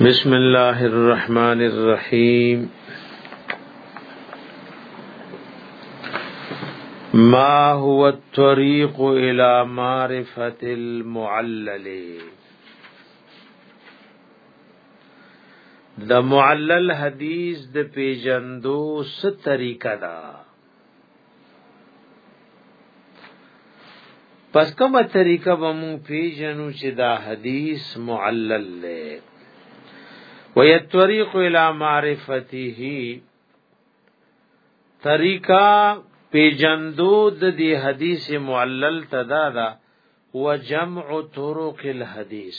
بسم الله الرحمن الرحيم ما هو الطريق الى معرفه المعلل د معلل حدیث د پیجندو ست طریقه ده پس کومه طریقه به مون پیژنو چې دا حدیث معلل له وی الطريق الى معرفته طریقہ پیجندو د دې حدیث معلل تدا دا وجمع طرق الحديث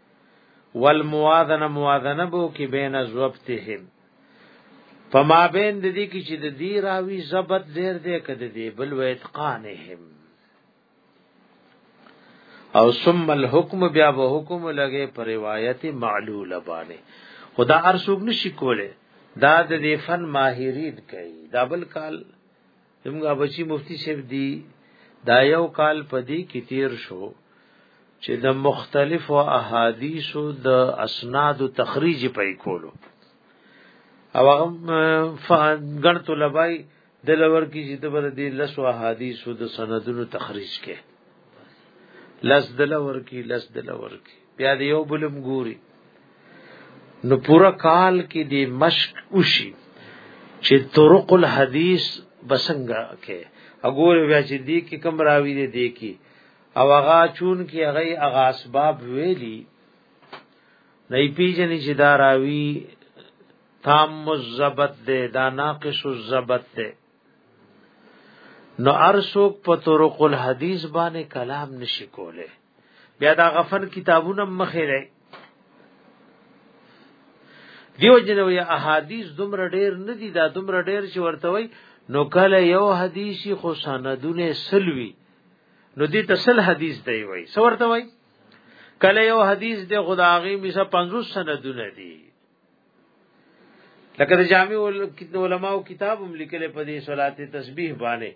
والموازنه موازنه بو کی بین ضبطهم فما بین د دې کې چې د دې راوی ضبط ډیر دی کده دی بل و اتقانهم او ثم الحكم بیا به حکم لګي پر روایت معلول باندې خدا ارسوګ نشي کوله دا د دې فن ماهرین کوي دا بل کال زموږ بچی مفتی صاحب دی دا یو کال پدی کې تیر شو چې د مختلفو احادیثو د اسناد او تخریج پې کولو او هغه ګڼ طلبای د لور کې چې د بر دې لس احادیثو د سندونو تخریج کې لس د لور کې لس د لور کې بیا دی یو بلم ګوري نو پورا کال کې دی مشق وشي چې طرق الحديث بسنګا کې اګور بیا چې دی کې کم راوي دی دی کې او هغه چون کې هغه هغه اسباب ویلي نه پیژنې چې دا راوي تام مزبت دے دا ناقص الزبت دے نو ارسوک په طرق الحدیث باندې کلام نشي کوله بیا دا غفن کتابونه مخې لري دیو جنو یا احادیث دومره ډیر نه دي دا دومره ډیر چې ورته وای نو کله یو حدیثي خو سندونه سلوي نو دې تسل حدیث دی وای سورته وای کله یو حدیث دی خداغي میسه 50 سندونه دي لکه د جامع علماو کتاب هم لیکل په دې صلات تسبیح باندې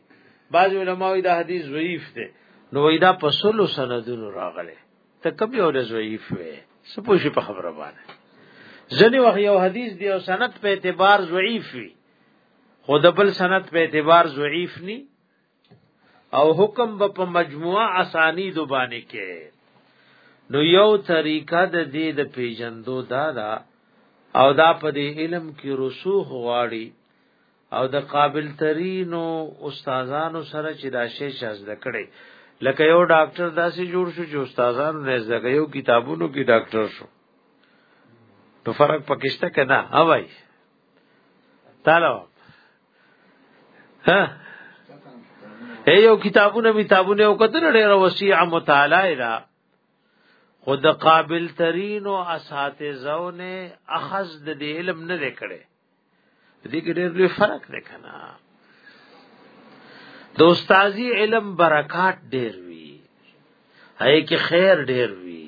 بعض علماو دا حدیث ضعیف دی نو دا په سلو سندونو راغله ته کوم یو د ضعیف وې سپوږی په خبره باندې ځنی وخت یو حدیث دی او سند په اعتبار ضعیف وي خود بل سند په اعتبار ضعیف ني او حکم به په مجموعه اسانید باندې کې نو یو طریقه د دې د پیجندو دا دا او دا په دې علم کې رسوخ غواړي او د قابل ترینو استادانو سره چې دا شی شاز دکړي لکه یو ډاکټر داسې جوړ شو چې استادانو نه زګه یو کتابونو کې ډاکټر شو نو فرق پکشته کنا اوای تعالی ها اے یو کتابونه کتابونه او کتل ډیر وسیع مطالعه دا خود قابل ترین او اساتذو نه اخذ د علم نه کړي دې کې ډېر لوی فرق دی کنه د استادی علم برکات ډېر وی هي کې خیر ډېر وی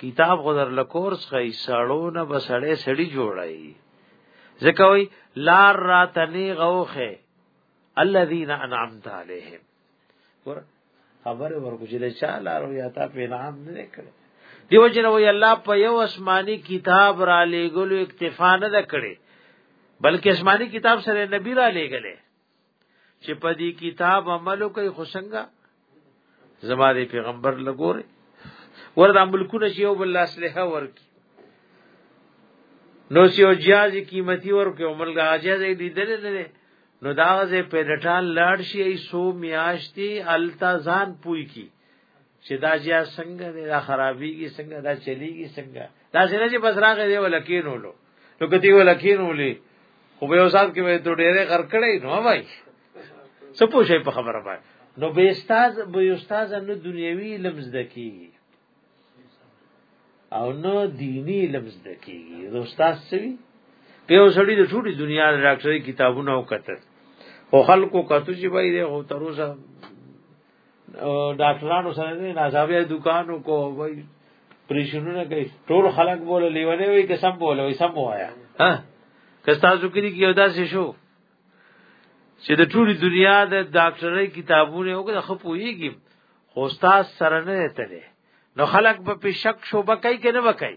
کتاب خو در لکورس خی سړو نه بسړې سړی جوړای ځکه وی لار راتنی غوخه الذين انعمت عليهم ور خبر ورکو چې چا لارو یا تا په انعام نه کړ دیو جن وی الله په یو آسماني کتاب را لېګلو اکتفا نه کړي بلکې آسماني کتاب سره نبی را لېګلې چې په دې کتاب عمل کوي خو څنګه زما دې پیغمبر لګوري وردا ملکونه شی او بل اسلحه ورکی نو سی او جیاز قیمتي ورکی او ملګا اجازه دې لیدل نه نو دا غزه په ډټال لاړ شي ای سو میاشتي التزان پوي کی چې دا جیا څنګه دا خرابيږي څنګه دا چلیږي څنګه دا څنګه چې بس راغې دی ولکینولو نو کتی ولا کینولې خو به یو صاحب کې به ته ډېرې غر کړې نو وای څه پوښې په خبره باندې نو به استاد به استاد نو دنیوي علم زده کیږي او نو دینی علم زده کیږي نو استاد سوي په یو سړی د ټولې دنیا د ډاکټري کتابونه وکتل خو خلکو کتو چې به یې هو تر اوسه ډاکټرانو سره نه ناځاوی دکانو کو وای پریشنونه کوي ټول خلک بوله لیونه وي که سم بوله وي سم وایا ها که تاسو کې یو داسې شو چې د ټولي دنیا د ډاکټرۍ کتابونه او د خپويږي خو استاد سره نه تلې نو خلک په شک شوبه کوي کنه وکړي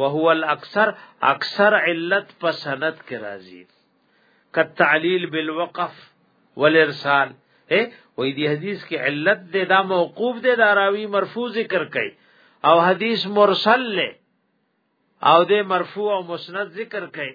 وهو الاکثر اکثر علت په سند کې راځي کتعلیل بالوقف والارسال اے وې دې حدیث کې علت دې دا موقوف دې دا راوی مرفوع ذکر کړي او حدیث مرسل له او دې مرفوع او مسند ذکر کړي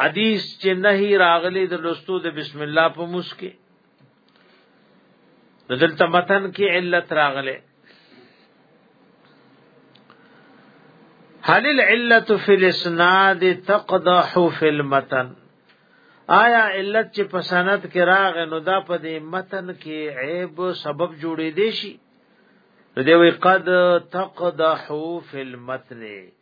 حدیث چې نهي راغلي د لستو د بسم الله په مسکه دلته متن کې علت راغله هل العلت فی الاسناد تقدح فی المتن آیا علت چې په سند کې راغ نو دا په دې متن کې عیب سبب جوړې دي شي نو دی وی قد تقدحو فی المتن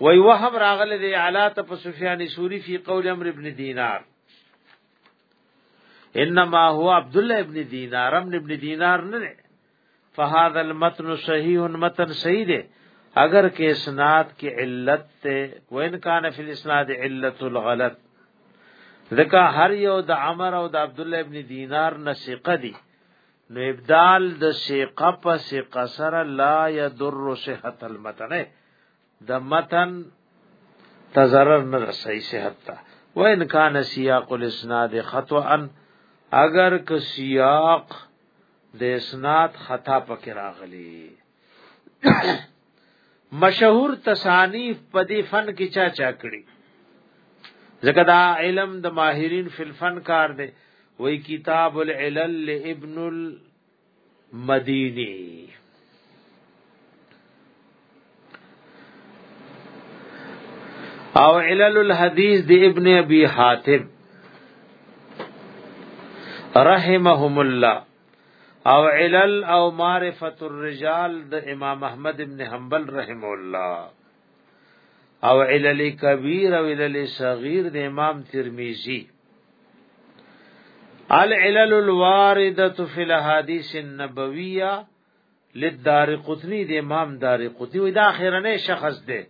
وی وهم راغله دی علا ته په سفیان سوری فی قول امر ابن دینار انما هو عبد الله ابن دینار ابن ابن دینار نه فهذا المتن صحیح متن صحیح دی اگر کې اسناد کې علت ته وین کان فی الاسناد علت الغلط ذکا هر یو د عمر او د عبد الله ابن دینار نسقه دی نو ابدال د سیقه په سیقه سره لا یضر صحت المتن د متن تضرر نه رسي صحت ته و ان کان سیاق الاسناد خطا اگر که سیاق د اسناد خطا پکې راغلی مشهور تصانیف په دې فن کې چا چا کړی ځکه دا علم د ماهرین فل فن کار دی وای کتاب العلل لابن المدینی او علل الحدیث دی ابن ابي حاتب رحمهم الله او علل او معرفت الرجال د امام احمد ابن حنبل رحم الله او علل کبیر او علل صغیر د امام ترمذی العلل الوارده فی الاحاديث النبویہ للدار قطنی د امام دار قطنی وی دا اخرنه شخص دی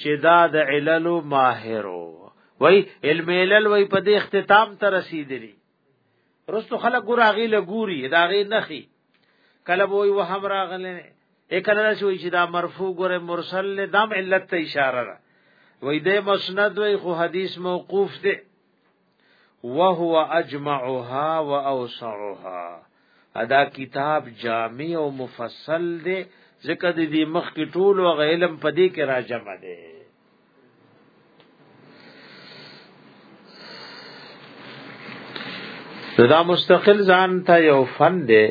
چې دا د علل ماهرو وای علم علل وای په دې اختتام ته رسیدلی رستو خلک ګور هغه لګوري دا غي نخي کله وای و هم راغله اکل نه شوی چې دا مرفوع ګور مرسل له دام علت ته اشاره ده وای د مسند وای خو حدیث موقوف ده وهو اجمعها واوسعها ادا کتاب جامع او مفصل دی ځکه د دې مخ کې ټول او علم په دې کې راجم دی دا مستقل ځان ته یو فن دی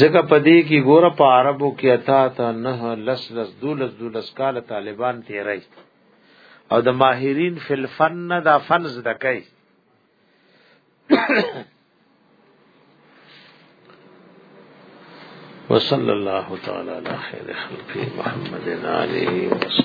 ځکه په دې کې ګوره په عربو کې اتا ته نه لس لس دولس دولس کال طالبان تیرای او د ماهرین فل فن دا فن زده کوي وصلى الله تعالى على خير خلقه محمد عليه وسلم